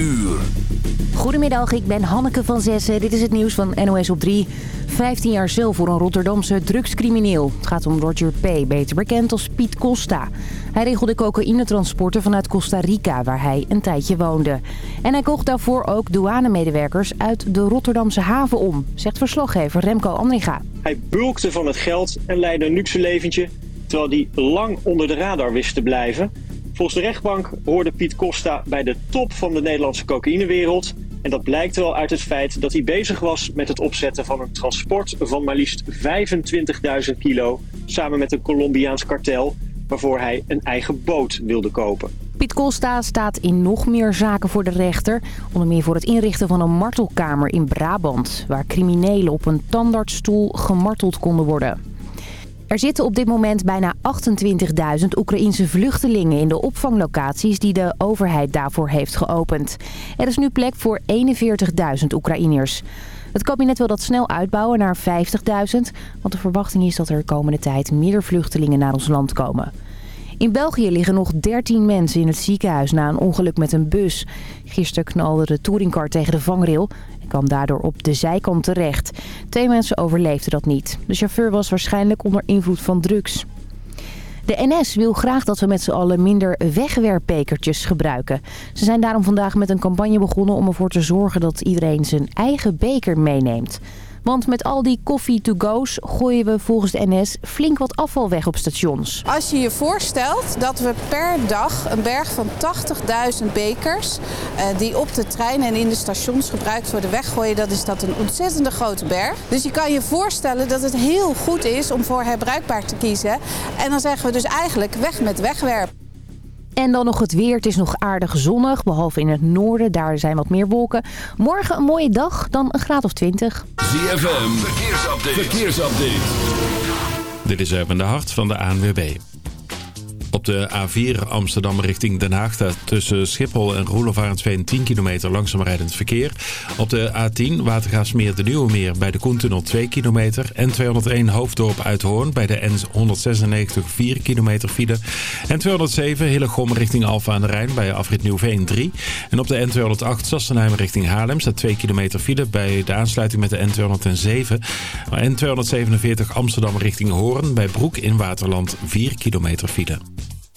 uur. Goedemiddag, ik ben Hanneke van Zessen. Dit is het nieuws van NOS op 3. 15 jaar cel voor een Rotterdamse drugscrimineel. Het gaat om Roger P., beter bekend als Piet Costa. Hij regelde cocaïnetransporten vanuit Costa Rica, waar hij een tijdje woonde. En hij kocht daarvoor ook douanemedewerkers uit de Rotterdamse haven om, zegt verslaggever Remco Andringa. Hij bulkte van het geld en leidde een luxe leventje, terwijl hij lang onder de radar wist te blijven. Volgens de rechtbank hoorde Piet Costa bij de top van de Nederlandse cocaïnewereld. En dat blijkt wel uit het feit dat hij bezig was met het opzetten van een transport van maar liefst 25.000 kilo. Samen met een Colombiaans kartel waarvoor hij een eigen boot wilde kopen. Piet Costa staat in nog meer zaken voor de rechter. Onder meer voor het inrichten van een martelkamer in Brabant... waar criminelen op een tandartsstoel gemarteld konden worden. Er zitten op dit moment bijna 28.000 Oekraïense vluchtelingen in de opvanglocaties die de overheid daarvoor heeft geopend. Er is nu plek voor 41.000 Oekraïners. Het kabinet wil dat snel uitbouwen naar 50.000, want de verwachting is dat er de komende tijd meer vluchtelingen naar ons land komen. In België liggen nog 13 mensen in het ziekenhuis na een ongeluk met een bus. Gisteren knalde de touringcar tegen de vangrail kwam daardoor op de zijkant terecht. Twee mensen overleefden dat niet. De chauffeur was waarschijnlijk onder invloed van drugs. De NS wil graag dat we met z'n allen minder wegwerpbekertjes gebruiken. Ze zijn daarom vandaag met een campagne begonnen om ervoor te zorgen dat iedereen zijn eigen beker meeneemt. Want met al die koffie-to-go's gooien we volgens de NS flink wat afval weg op stations. Als je je voorstelt dat we per dag een berg van 80.000 bekers... Eh, die op de trein en in de stations gebruikt worden weggooien... dat is dat een ontzettende grote berg. Dus je kan je voorstellen dat het heel goed is om voor herbruikbaar te kiezen. En dan zeggen we dus eigenlijk weg met wegwerp. En dan nog het weer. Het is nog aardig zonnig, behalve in het noorden. Daar zijn wat meer wolken. Morgen een mooie dag, dan een graad of 20. ZFM, verkeersupdate. verkeersupdate. Dit is even de hart van de ANWB. Op de A4 Amsterdam richting Den Haag tussen Schiphol en Roelofarensveen 10 kilometer langzaam rijdend verkeer. Op de A10 Watergaasmeer de Nieuwe Meer bij de Koentunnel 2 kilometer. En 201 Hoofddorp Uithoorn bij de N196 4 kilometer file. En 207 Hillegom richting Alfa aan de Rijn bij afrit Nieuwveen 3. En op de N208 Sassenheim richting Haarlem staat 2 kilometer file bij de aansluiting met de N207. N247 Amsterdam richting Hoorn bij Broek in Waterland 4 kilometer file.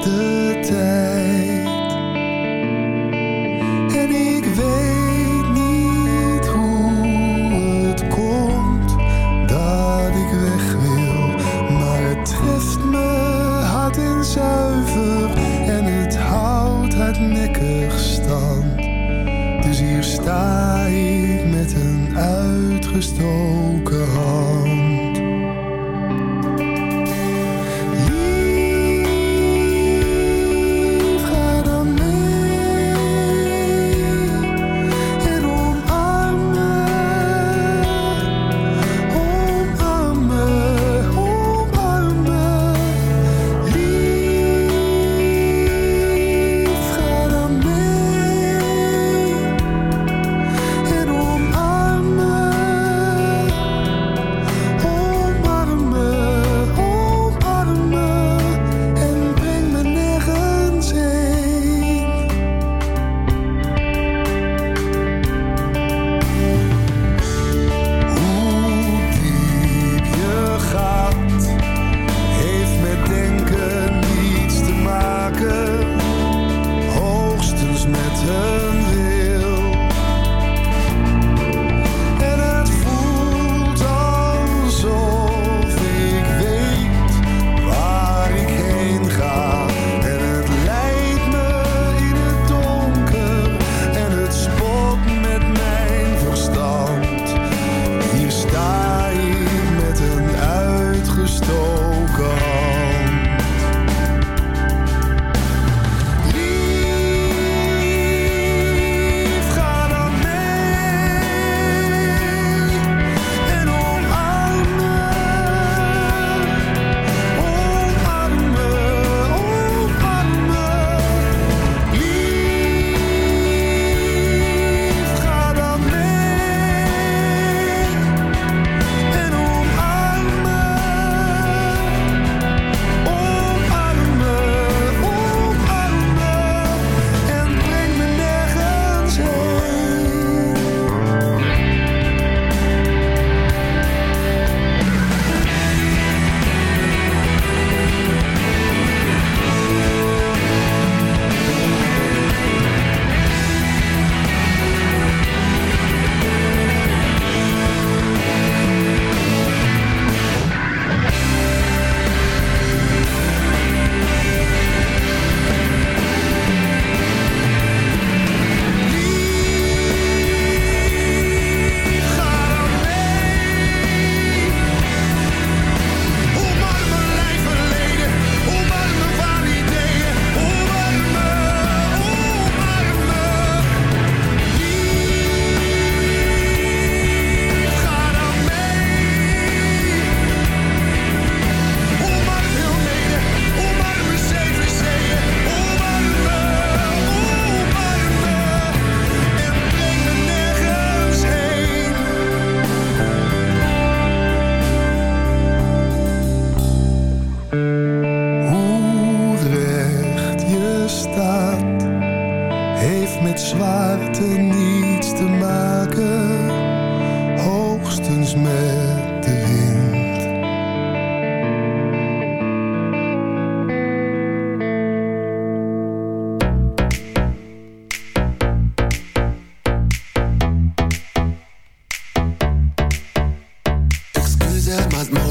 的待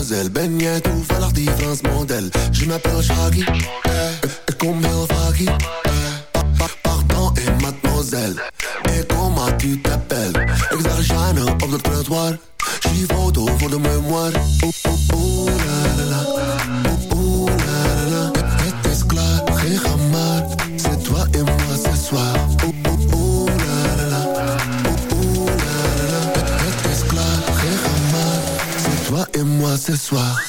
gazelle. Ben jij toevallig die Frans model? Je m'appelle Shaggy, Et ik kom heel vaak hier. Pardon et mademoiselle, et comment tu t'appelles? Ik zag Jeanne op het trottoir, je die foto voor de memoire. Oh, oh, oh. ce soir.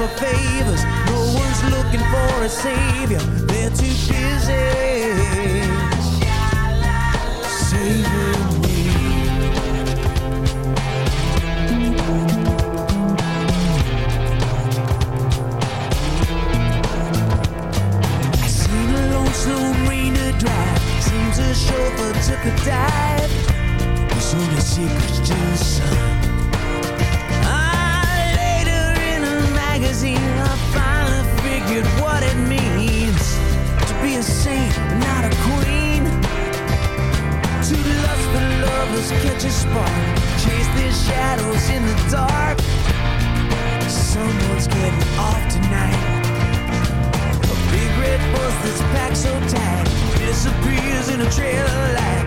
for favors. No one's looking for a savior. They're too busy saving me. I seen a lonesome to drive. Seems a chauffeur took a dive. It's only secrets to the sun. figured what it means to be a saint, not a queen. To lust for lovers, catch a spark, chase their shadows in the dark. Someone's getting off tonight. A big red bus that's packed so tight disappears in a trail of light.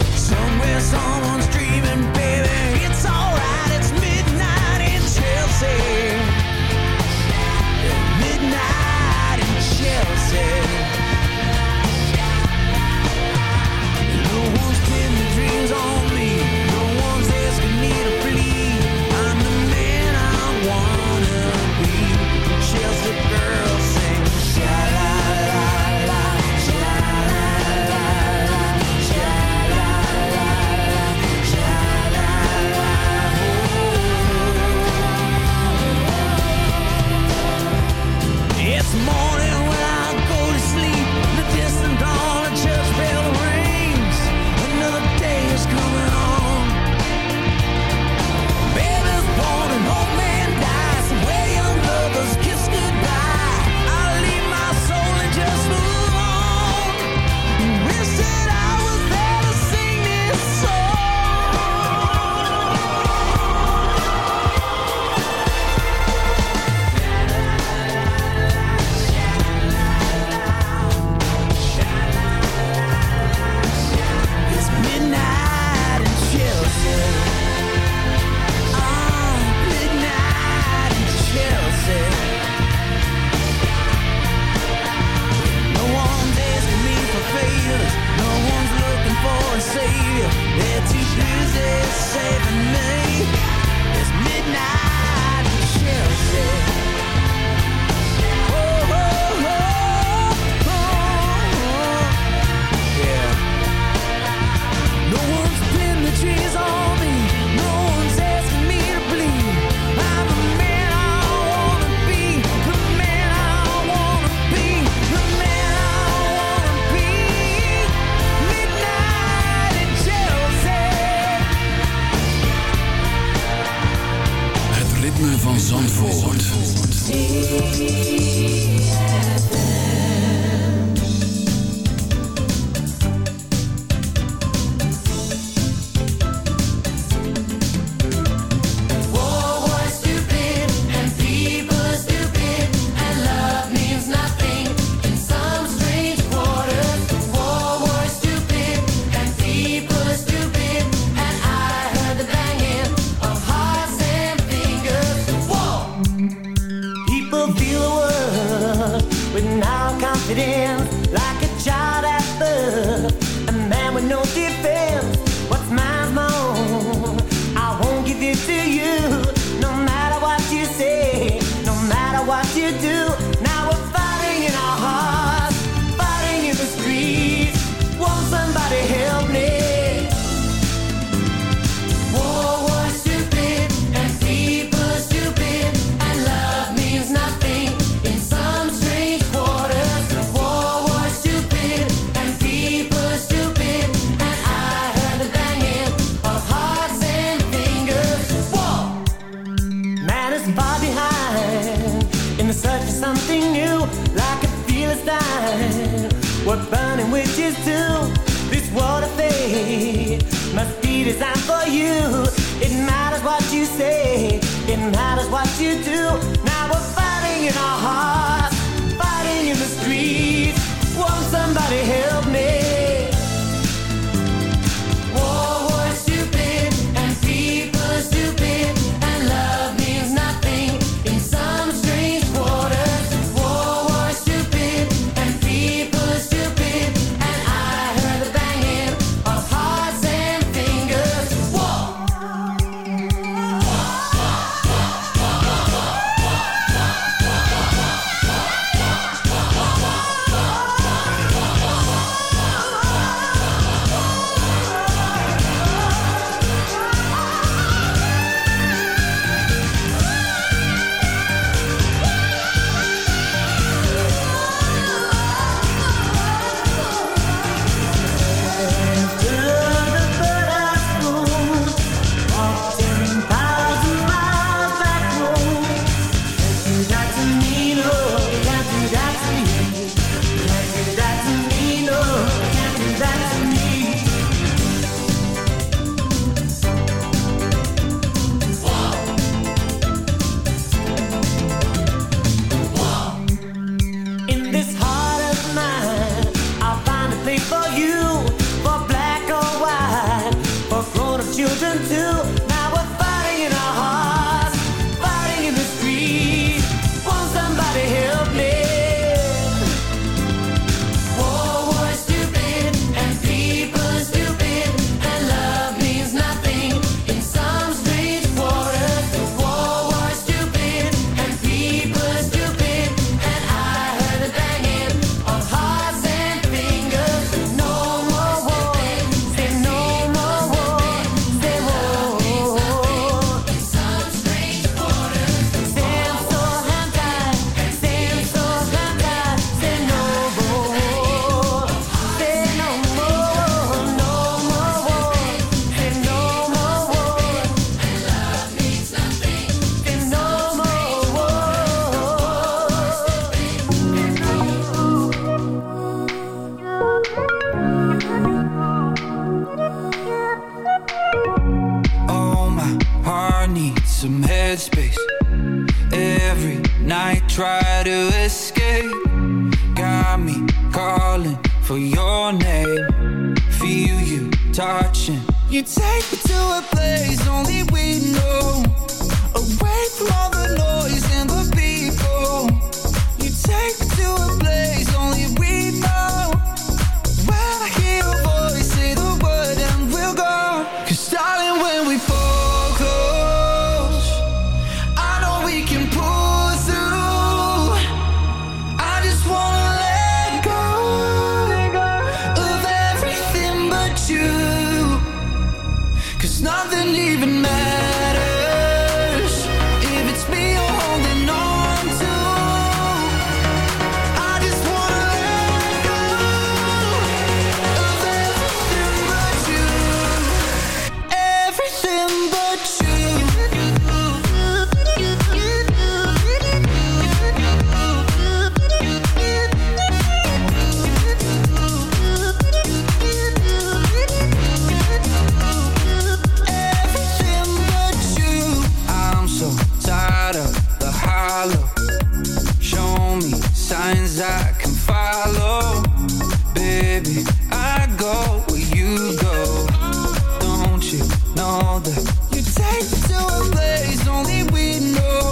You take me to a place only we know.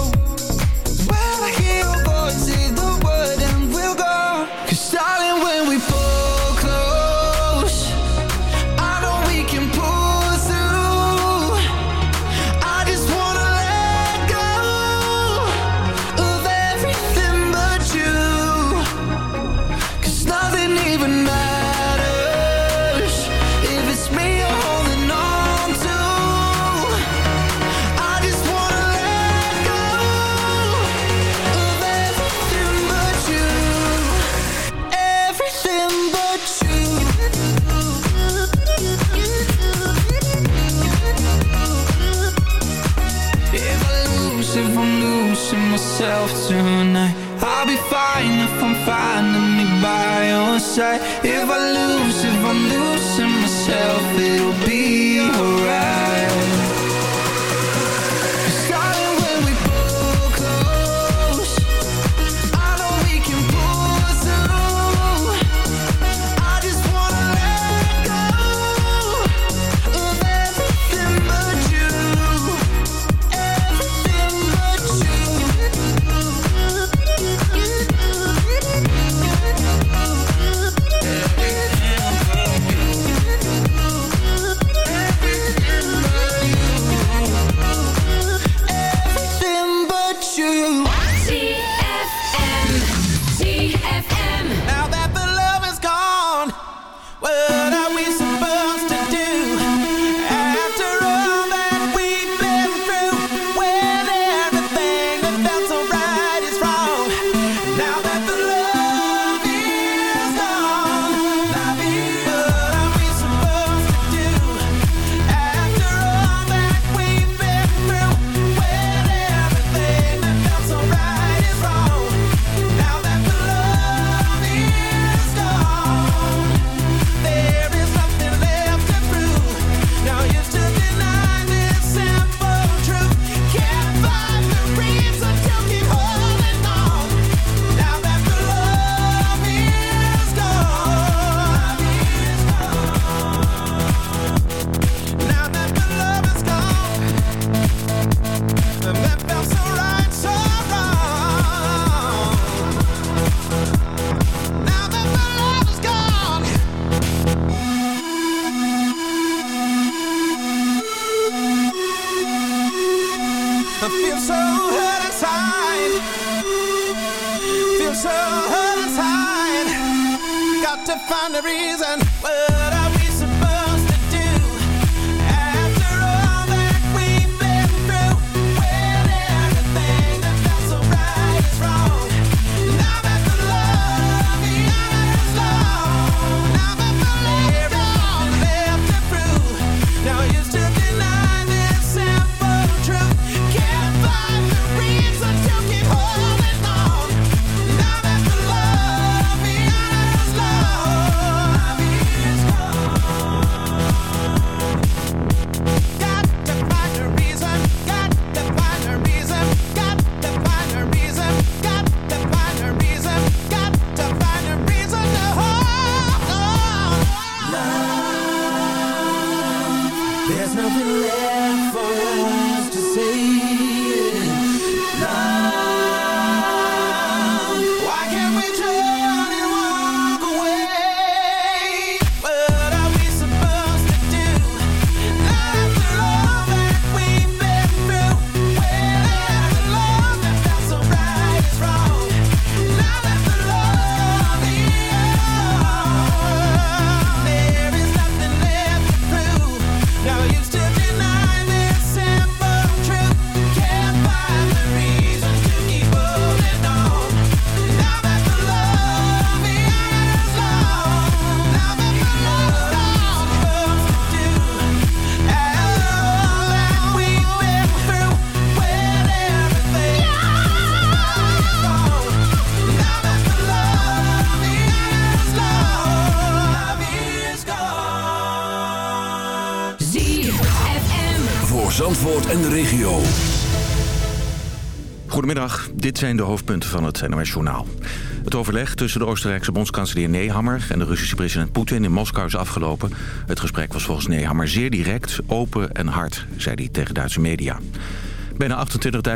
There's nothing left for us to say. Zijn de hoofdpunten van het NOS Journaal. Het overleg tussen de Oostenrijkse bondskanselier Nehammer... en de Russische president Poetin in Moskou is afgelopen. Het gesprek was volgens Nehammer zeer direct, open en hard... zei hij tegen Duitse media. Bijna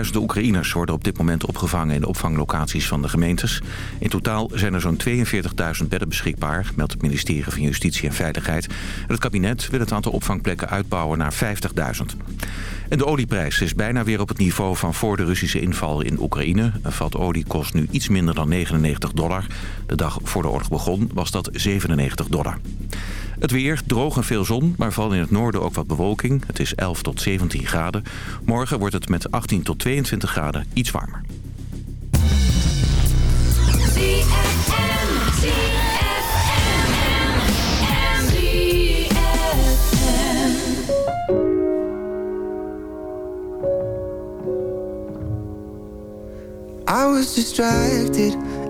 28.000 Oekraïners worden op dit moment opgevangen... in de opvanglocaties van de gemeentes. In totaal zijn er zo'n 42.000 bedden beschikbaar... meldt het ministerie van Justitie en Veiligheid. Het kabinet wil het aantal opvangplekken uitbouwen naar 50.000. En de olieprijs is bijna weer op het niveau van voor de Russische inval in Oekraïne. Een vat olie kost nu iets minder dan 99 dollar. De dag voor de oorlog begon was dat 97 dollar. Het weer, droog en veel zon, maar vooral in het noorden ook wat bewolking. Het is 11 tot 17 graden. Morgen wordt het met 18 tot 22 graden iets warmer. I was distracted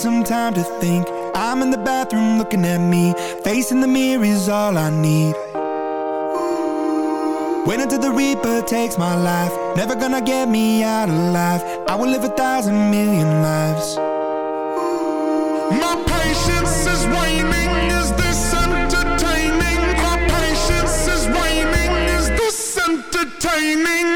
some time to think. I'm in the bathroom looking at me. Facing the mirror is all I need. When until the reaper takes my life. Never gonna get me out alive. I will live a thousand million lives. My patience is waning. Is this entertaining? My patience is waning. Is this entertaining?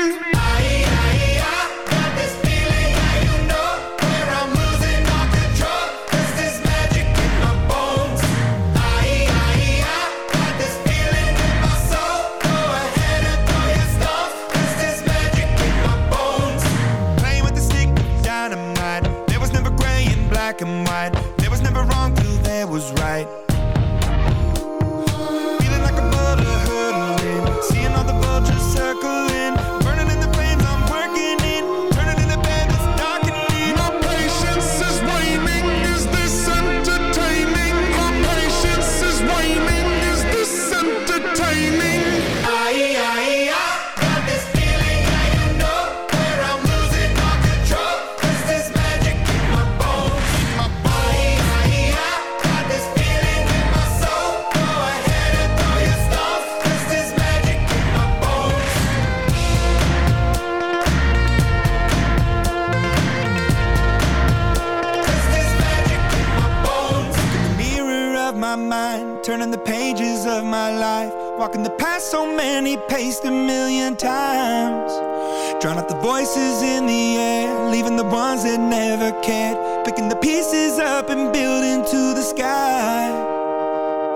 picking the pieces up and building to the sky.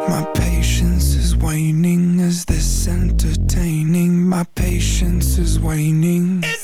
My patience is waning. Is this entertaining? My patience is waning. It's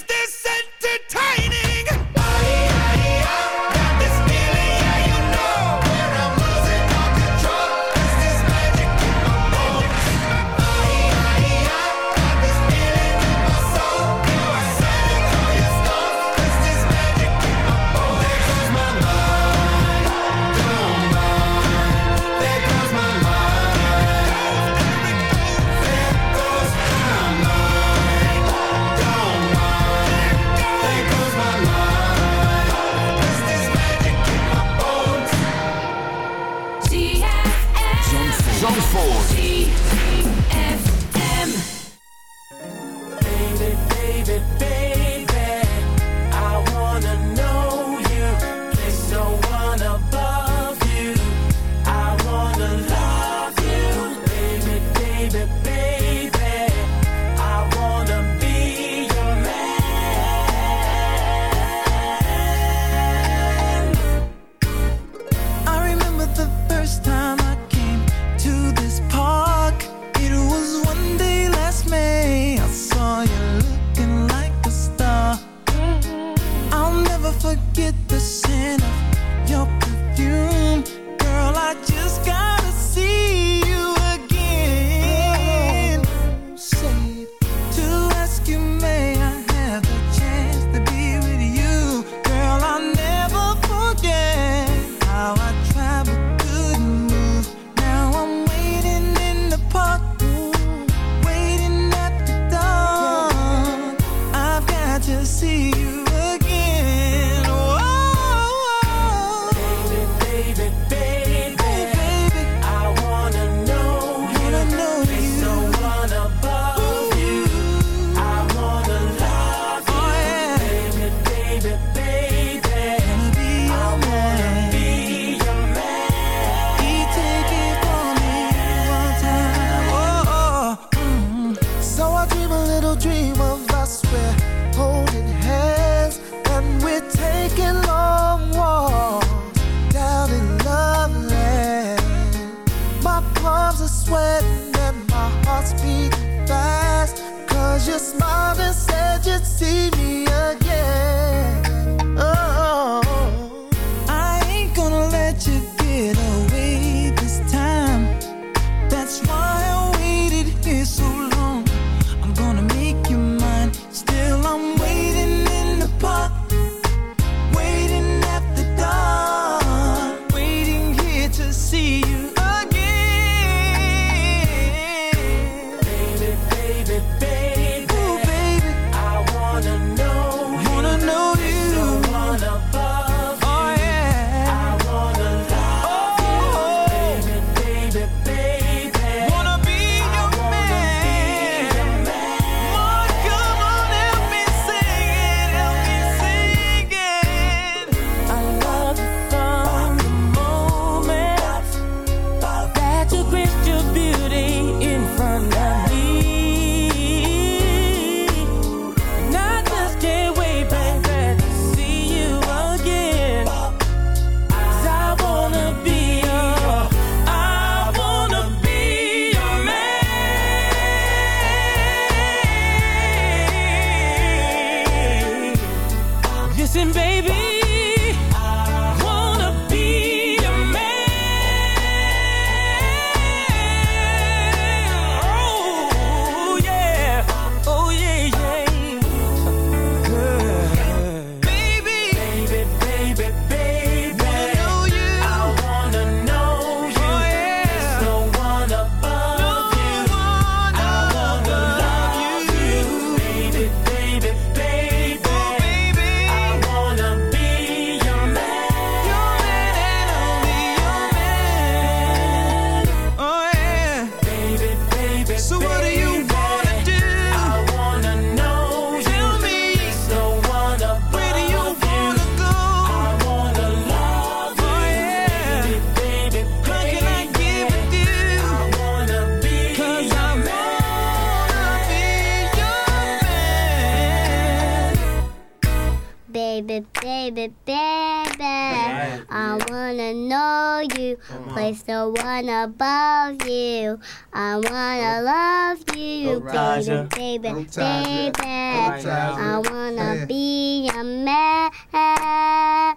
above you. I wanna love you, Raja. baby, baby, Taja. baby. I wanna Yeah. be a man.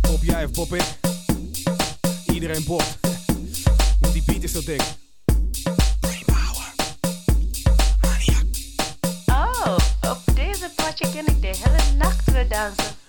Pop jij of pop ik? Iedereen popt. Want die beat is zo dik. Oh, op deze potje ken ik de hele nacht weer dansen.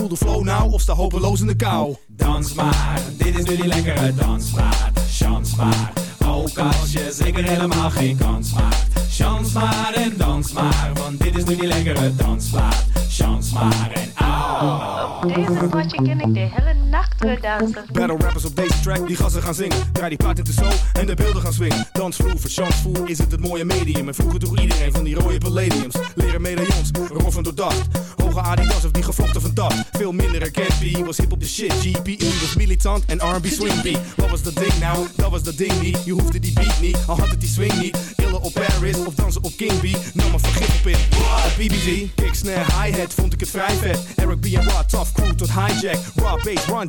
Voel de flow nou of sta hopeloos in de kou. Dans maar, dit is nu die lekkere dansmaat. Chans maar, ook als je zeker helemaal geen kans maakt. Chans maar en dans maar, want dit is nu die lekkere dansplaat. Chans maar en au. Op deze potje ken ik de hele nacht Battle rappers op deze track, die gassen gaan zingen. Draai die plaat in de zo en de beelden gaan swingen. Dansvloer, verchansvoer is het het mooie medium. En vroeger droeg iedereen van die rode palladiums. Leren medaillons, roffen door dacht. Hoge Adidas of die gevlochten van dag. Veel minder herkend, was hip op de shit. GPE was militant en R&B swing beat. Wat was dat ding nou? Dat was dat ding niet. Je hoefde die beat niet, al had het die swing niet. Illen op Paris of dansen op King B. Nam maar vergif op in. Op BBG, kick, snare, hi-hat vond ik het vrij vet. Eric B en Rod, tough crew tot hijack. Raw bass, Run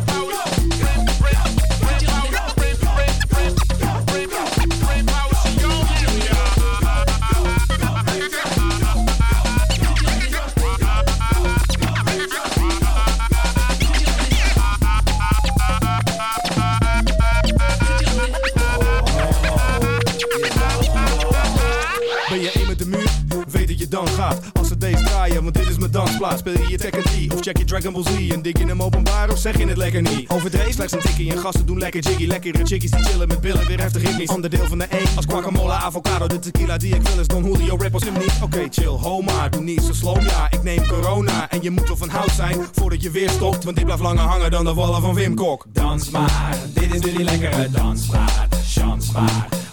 Dansplaats. Speel je je Tekken 3 of check je Dragon Ball Z? En dik je hem openbaar of zeg je het lekker niet? Overdreven slechts een tikkie en gasten doen lekker jiggy. Lekkere chickies die chillen met billen, weer heftig ritmisch. Onderdeel van de E als guacamole, avocado. De tequila die ik wil is Don Julio, rappers hem niet. Oké, chill, ho maar, doe niet zo slow, ja. Ik neem corona en je moet wel van hout zijn voordat je weer stopt. Want dit blijft langer hangen dan de wallen van Wim Kok. Dans maar, dit is nu die lekkere dansplaat. Chans maar,